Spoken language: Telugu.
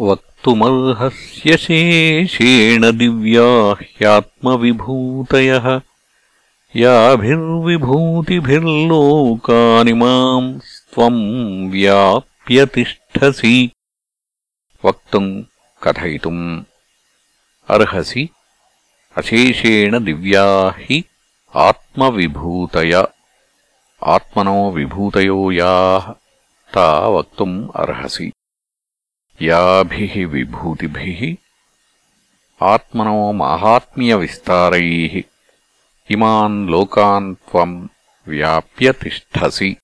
వక్తుమర్హస్య శేషేణ దివ్యా హ్యాత్మవిభూతయः యాభిర్విభూతిభిర్లోకాని మాం స్వం వ్యాప్యతిష్టసి వక్తుం కథయితుం అర్హసి అశేషేణ దివ్యా హి ఆత్మవిభూతయ ఆత్మనో విభూతయో యా తా వక్తుం అర్హసి याभिः विभूतिभिः आत्मनो माहात्म्यविस्तारैः इमान् लोकान् त्वम् व्याप्य तिष्ठसि।